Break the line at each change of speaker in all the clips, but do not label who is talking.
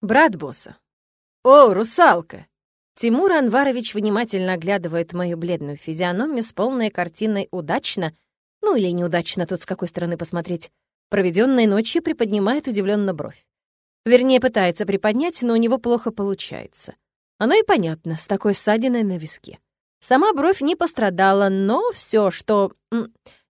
Брат босса. «О, русалка!» Тимур Анварович внимательно оглядывает мою бледную физиономию с полной картиной «удачно», ну или неудачно, тут с какой стороны посмотреть, проведенной ночью приподнимает удивленно бровь. Вернее, пытается приподнять, но у него плохо получается. Оно и понятно, с такой ссадиной на виске. Сама бровь не пострадала, но все, что...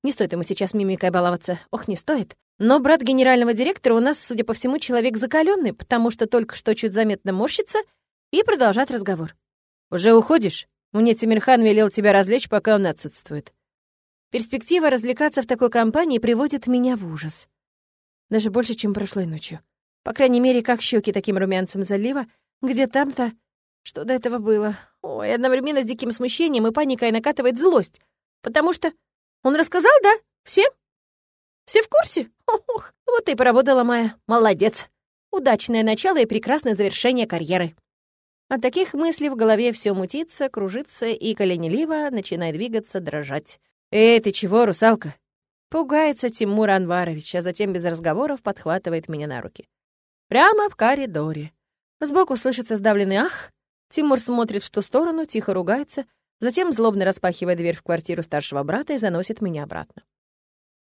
Не стоит ему сейчас мимикой баловаться. Ох, не стоит. Но брат генерального директора у нас, судя по всему, человек закаленный, потому что только что чуть заметно морщится и продолжает разговор. «Уже уходишь? Мне Тимирхан велел тебя развлечь, пока он отсутствует». Перспектива развлекаться в такой компании приводит меня в ужас. Даже больше, чем прошлой ночью. По крайней мере, как щеки таким румянцем залива, где там-то... Что до этого было? Ой, одновременно с диким смущением и паникой накатывает злость. Потому что... Он рассказал, да? Всем? Все в курсе? Ох, вот и поработала моя. Молодец. Удачное начало и прекрасное завершение карьеры. От таких мыслей в голове все мутится, кружится и коленеливо начинает двигаться, дрожать. «Эй, ты чего, русалка?» Пугается Тимур Анварович, а затем без разговоров подхватывает меня на руки. Прямо в коридоре. Сбоку слышится сдавленный «ах». Тимур смотрит в ту сторону, тихо ругается, затем злобно распахивает дверь в квартиру старшего брата и заносит меня обратно.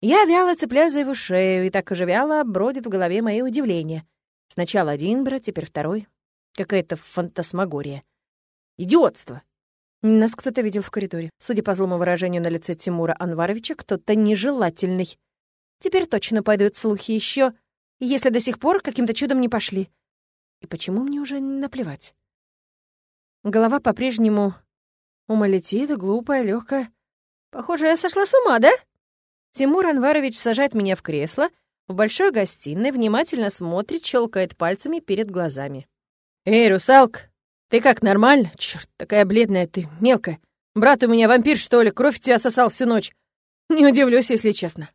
Я вяло цепляю за его шею, и так же вяло бродит в голове мои удивления. Сначала один брат, теперь второй. Какая-то фантасмагория. Идиотство! Нас кто-то видел в коридоре. Судя по злому выражению на лице Тимура Анваровича, кто-то нежелательный. Теперь точно пойдут слухи еще если до сих пор каким-то чудом не пошли. И почему мне уже наплевать? Голова по-прежнему ума летит, глупая, легкая. Похоже, я сошла с ума, да? Тимур Анварович сажает меня в кресло, в большой гостиной, внимательно смотрит, щелкает пальцами перед глазами. «Эй, русалка, ты как, нормально? Черт, такая бледная ты, мелкая. Брат у меня вампир, что ли, кровь тебя сосал всю ночь. Не удивлюсь, если честно».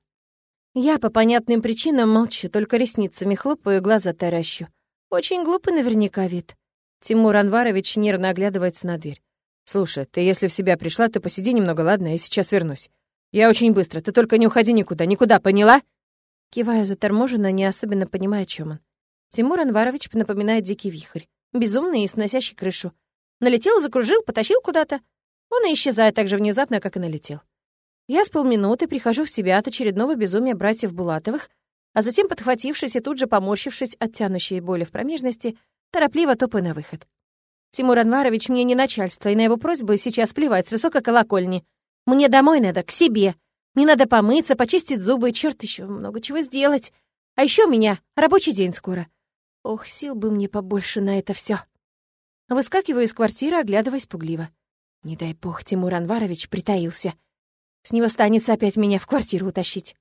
Я по понятным причинам молчу, только ресницами хлопаю и глаза таращу. Очень глупый наверняка вид. Тимур Анварович нервно оглядывается на дверь. «Слушай, ты если в себя пришла, то посиди немного, ладно? Я сейчас вернусь. Я очень быстро, ты только не уходи никуда, никуда, поняла?» Кивая заторможенно, не особенно понимая, о чем он. Тимур Анварович напоминает дикий вихрь, безумный и сносящий крышу. Налетел, закружил, потащил куда-то. Он и исчезает так же внезапно, как и налетел. Я с полминуты прихожу в себя от очередного безумия братьев Булатовых, а затем, подхватившись и тут же поморщившись от тянущей боли в промежности, торопливо топаю на выход. Тимур Анварович мне не начальство, и на его просьбу сейчас плевать с высокой колокольни. Мне домой надо, к себе. Мне надо помыться, почистить зубы, черт еще много чего сделать. А еще у меня рабочий день скоро. Ох, сил бы мне побольше на это все. Выскакиваю из квартиры, оглядываясь пугливо. Не дай бог, Тимур Анварович притаился. С него станется опять меня в квартиру утащить.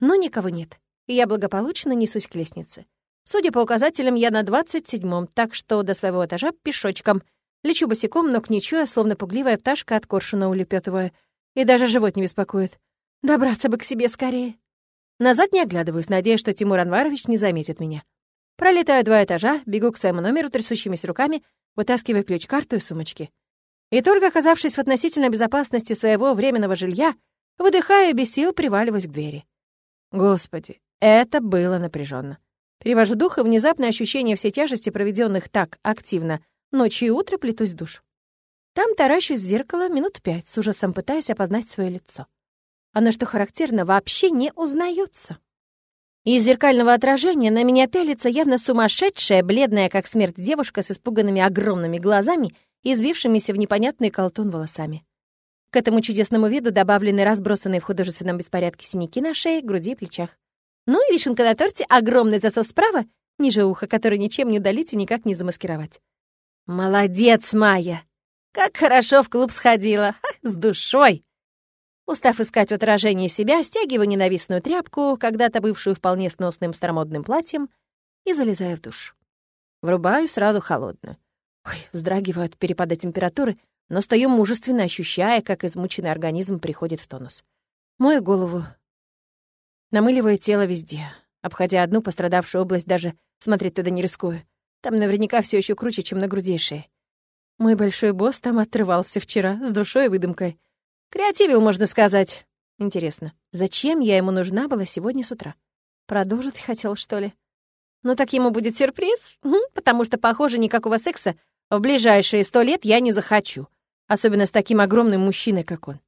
Но никого нет, и я благополучно несусь к лестнице. Судя по указателям, я на двадцать седьмом, так что до своего этажа пешочком. Лечу босиком, но к ничью, словно пугливая пташка от коршуна улепетывая. И даже живот не беспокоит. Добраться бы к себе скорее. Назад не оглядываюсь, надеясь, что Тимур Анварович не заметит меня. Пролетаю два этажа, бегу к своему номеру трясущимися руками, вытаскивая ключ-карту и сумочки. И только оказавшись в относительной безопасности своего временного жилья, выдыхая без сил, приваливаюсь к двери. Господи, это было напряженно. Перевожу дух, и внезапное ощущение всей тяжести, проведенных так активно, ночью и утро плетусь в душ. Там таращусь в зеркало минут пять, с ужасом пытаясь опознать свое лицо. Оно, что характерно, вообще не узнается. Из зеркального отражения на меня пялится явно сумасшедшая, бледная как смерть девушка с испуганными огромными глазами и сбившимися в непонятный колтун волосами. К этому чудесному виду добавлены разбросанные в художественном беспорядке синяки на шее, груди и плечах. Ну и вишенка на торте — огромный засос справа, ниже уха, который ничем не удалить и никак не замаскировать. «Молодец, Майя! Как хорошо в клуб сходила! С душой!» Устав искать в отражении себя, стягиваю ненавистную тряпку, когда-то бывшую вполне сносным старомодным платьем, и залезаю в душ. Врубаю сразу холодную. Ой, вздрагиваю от перепада температуры, но стою мужественно, ощущая, как измученный организм приходит в тонус. Мою голову. Намыливаю тело везде. Обходя одну пострадавшую область, даже смотреть туда не рискую. Там наверняка все еще круче, чем на шее. Мой большой босс там отрывался вчера, с душой и выдумкой. Креативил, можно сказать. Интересно, зачем я ему нужна была сегодня с утра? Продолжить хотел, что ли? Ну так ему будет сюрприз, потому что, похоже, никакого секса в ближайшие сто лет я не захочу, особенно с таким огромным мужчиной, как он.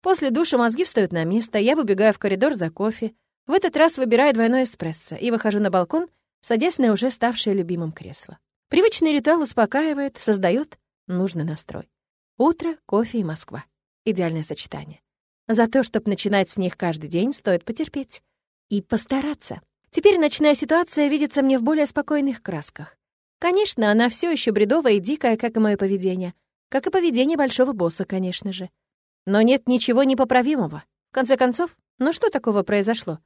После душа мозги встают на место, я выбегаю в коридор за кофе, в этот раз выбираю двойной эспрессо и выхожу на балкон, садясь на уже ставшее любимым кресло. Привычный ритуал успокаивает, создает нужный настрой. Утро, кофе и Москва. Идеальное сочетание. За то, чтобы начинать с них каждый день, стоит потерпеть. И постараться. Теперь ночная ситуация видится мне в более спокойных красках. Конечно, она все еще бредовая и дикая, как и мое поведение. Как и поведение большого босса, конечно же. Но нет ничего непоправимого. В конце концов, ну что такого произошло?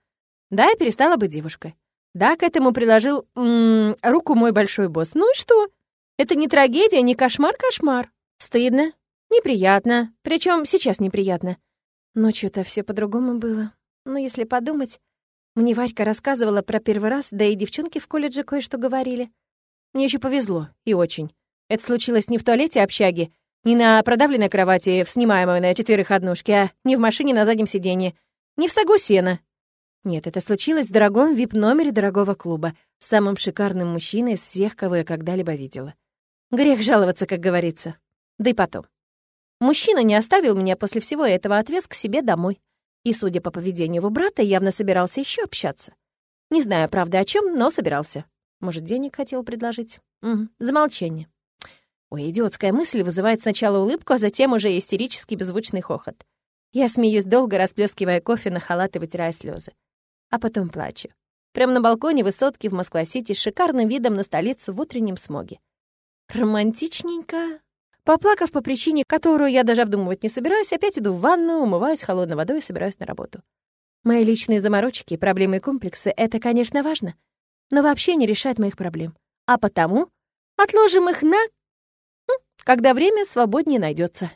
Да, я перестала быть девушкой. Да, к этому приложил м -м, руку мой большой босс. Ну и что? Это не трагедия, не кошмар-кошмар. Стыдно, неприятно, причем сейчас неприятно. Ночью-то все по-другому было. Но если подумать, мне Варька рассказывала про первый раз, да и девчонки в колледже кое-что говорили. Мне еще повезло, и очень. Это случилось не в туалете общаги, не на продавленной кровати, в снимаемой на четверых однушке, а не в машине на заднем сиденье, не в стогу сена. Нет, это случилось в дорогом вип-номере дорогого клуба, самым шикарным мужчиной из всех, кого я когда-либо видела. Грех жаловаться, как говорится. Да и потом. Мужчина не оставил меня после всего этого, отвез к себе домой и, судя по поведению его брата, явно собирался еще общаться. Не знаю, правда, о чем, но собирался. Может, денег хотел предложить? Угу. Замолчание. Ой, идиотская мысль вызывает сначала улыбку, а затем уже истерический беззвучный хохот. Я смеюсь долго, расплескивая кофе на халат и вытирая слезы. А потом плачу. Прямо на балконе высотки в Москва-Сити с шикарным видом на столицу в утреннем смоге. Романтичненько. Поплакав по причине, которую я даже обдумывать не собираюсь, опять иду в ванну, умываюсь холодной водой и собираюсь на работу. Мои личные заморочки, проблемы и комплексы — это, конечно, важно, но вообще не решает моих проблем. А потому отложим их на... когда время свободнее найдется.